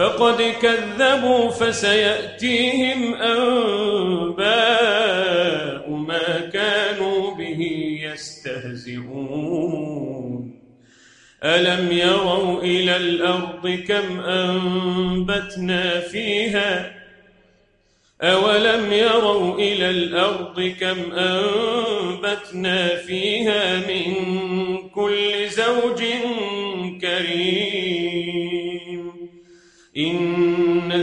فقد كذبوا فسيأتيهم أنباء ما كانوا به يستهزئون. ألم يروا إلى الأرض كم أنبتنا فيها؟ أولم يروا إلى الأرض كم أنبتنا فيها من كل زوج كريم؟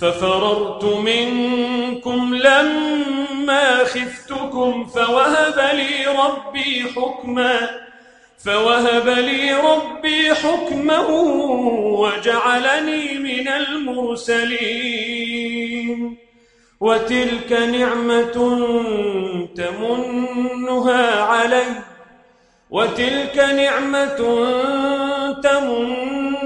ففررت منكم لما خفتكم فوهب لي ربي حكما فوهب لي ربي حكما وجعلني من المرسلين. وتلك نعمة تمنها علي وتلك نعمة تمنها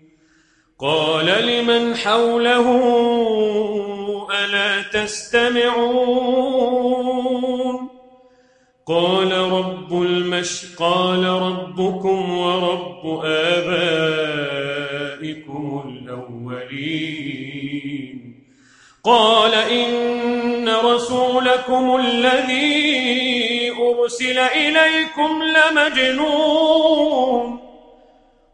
قال لمن حوله ألا تستمعون؟ قال رب المش قال ربكم ورب آبائكم الأولين. قال إن رسولكم الذي أرسل إليكم لمجنون.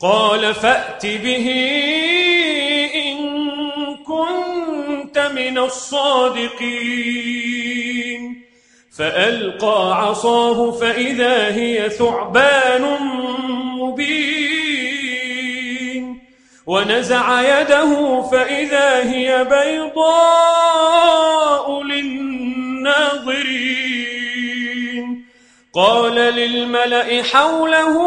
قال فأت به إن كنت من الصادقين. فألقى عصاه فإذا هي ثعبان مبين. ونزع يده فإذا هي بيضاء للناظرين. قال للملأ حوله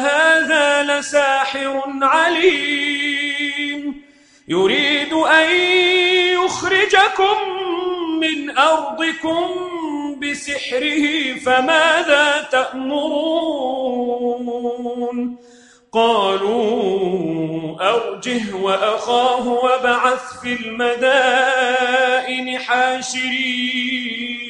هذا لساحر عليم. يريد أن يخرجكم من أرضكم بسحره فماذا تأمرون؟ قالوا أرجه وأخاه وبعث في المدائن حاشرين.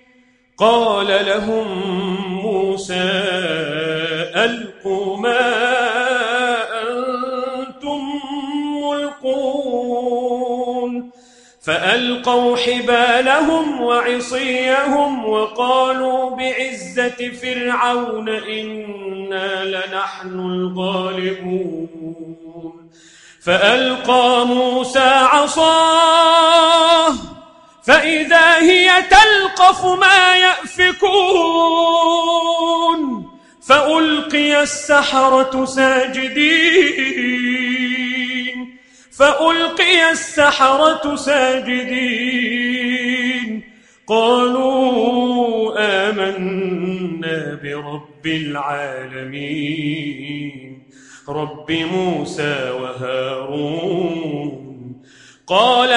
قال لهم موسى ألقوا ما فألقوا حبالهم وعصيهم وقالوا بعزة فرعون إنا لنحن الغالبون. فألقى موسى عصاه فإذا هي تلقف ما يأفكون فألقي السحرة ساجدين فألقي السحرة ساجدين قالوا آمنا برب العالمين رب موسى وهارون قال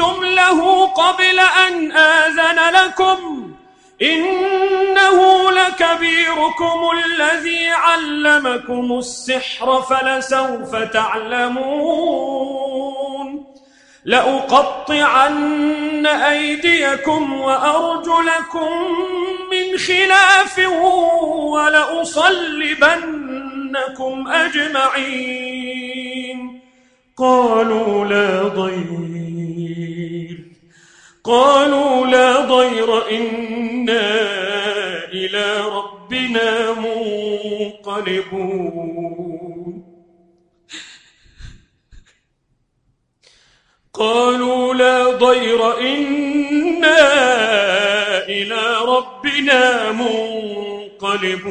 آمنتم له قبل أن آذن لكم إنه لكبيركم الذي علمكم السحر فلسوف تعلمون لأقطعن أيديكم وأرجلكم من خلاف ولأصلبنكم أجمعين قالوا لا ضير قالوا لا ضير إنا إلى ربنا منقلبون. قالوا لا ضير إنا إلى ربنا منقلبون.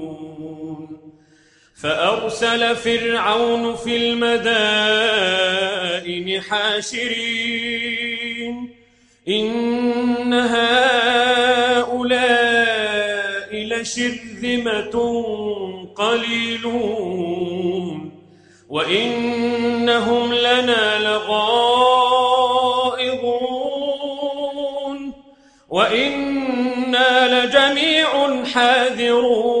فأرسل فرعون في المدائن حاشرين. إن هؤلاء لشرذمة قليلون. وإنهم لنا لغائظون. وإنا لجميع حاذرون.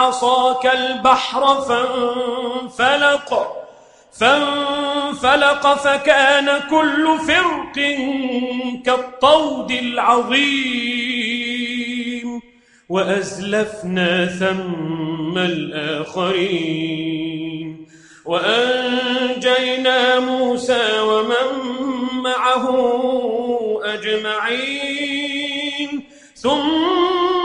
بعصاك البحر فانفلق فانفلق فكان كل فرق كالطود العظيم. وأزلفنا ثم الآخرين. وأنجينا موسى ومن معه أجمعين. ثم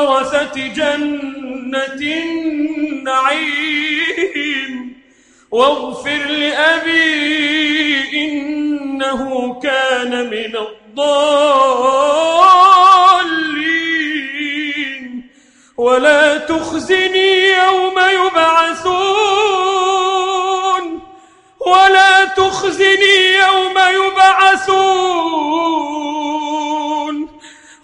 ورثة جنة النعيم. واغفر لأبي إنه كان من الضالين. ولا تخزني يوم يبعثون. ولا تخزني يوم يبعثون.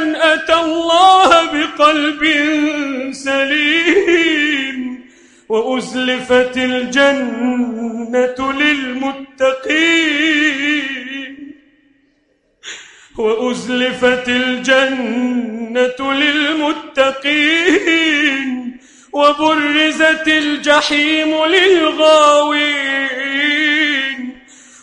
من أتى الله بقلب سليم وأزلفت الجنة للمتقين وأزلفت الجنة للمتقين وبرزت الجحيم للغاوين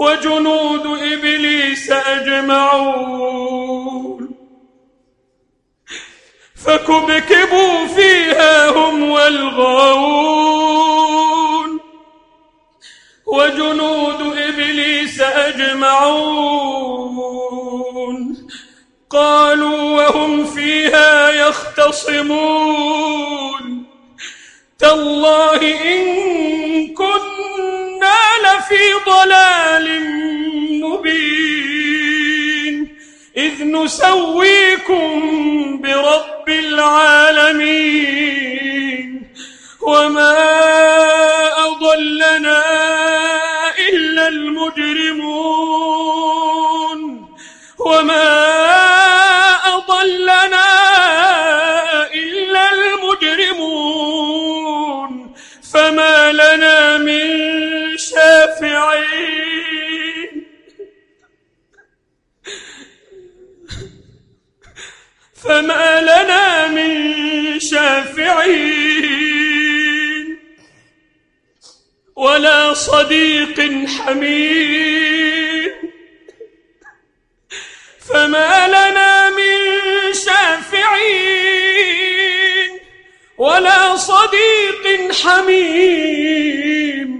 وجنود إبليس أجمعون. فكبكبوا فيها هم والغاوون. وجنود إبليس أجمعون. قالوا وهم فيها يختصمون. تالله إن كنا لفي ضلال مبين. إذ نسويكم برب العالمين. وما أضلنا إلا المجرمون. وما أضلنا إلا المجرمون. فما لنا من شافعين فما لنا من شافعين ولا صديق حميم فما لنا من شافعين ولا صديق حميم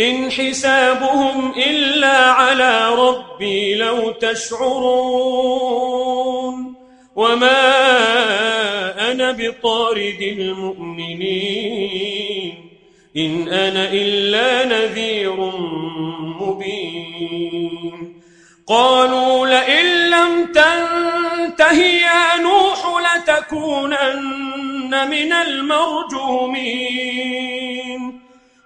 إن حسابهم إلا على ربي لو تشعرون وما أنا بطارد المؤمنين إن أنا إلا نذير مبين قالوا لئن لم تنته يا نوح لتكونن من المرجومين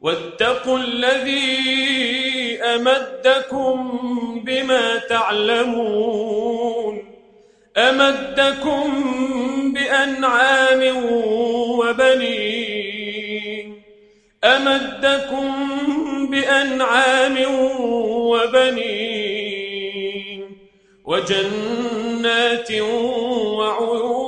واتقوا الذي أمدكم بما تعلمون أمدكم بأنعام وبنين أمدكم بأنعام وبنين وجنات وعيون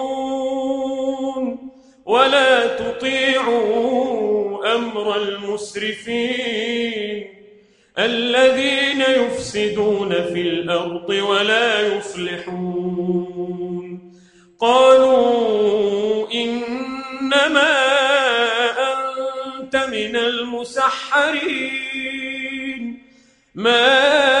ولا تطيعوا أمر المسرفين الذين يفسدون في الأرض ولا يصلحون. قالوا إنما أنت من المسحرين. ما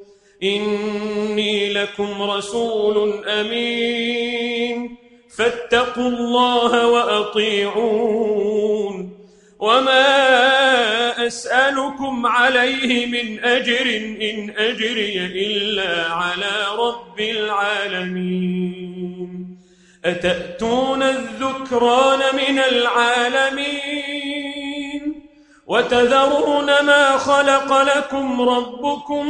إني لكم رسول أمين. فاتقوا الله وأطيعون. وما أسألكم عليه من أجر إن أجري إلا على رب العالمين. أتأتون الذكران من العالمين؟ وتذرون ما خلق لكم ربكم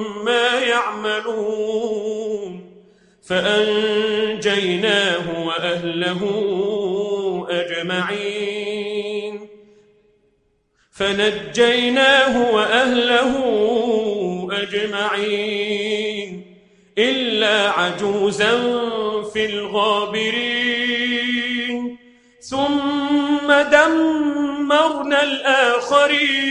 مما يعملون فأنجيناه وأهله أجمعين فنجيناه وأهله أجمعين إلا عجوزا في الغابرين ثم دمرنا الآخرين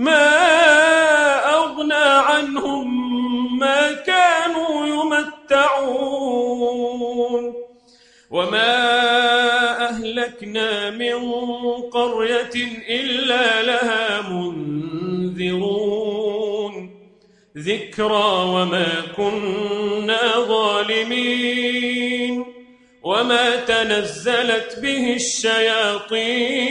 ما أغنى عنهم ما كانوا يمتعون وما أهلكنا من قرية إلا لها منذرون ذكرى وما كنا ظالمين وما تنزلت به الشياطين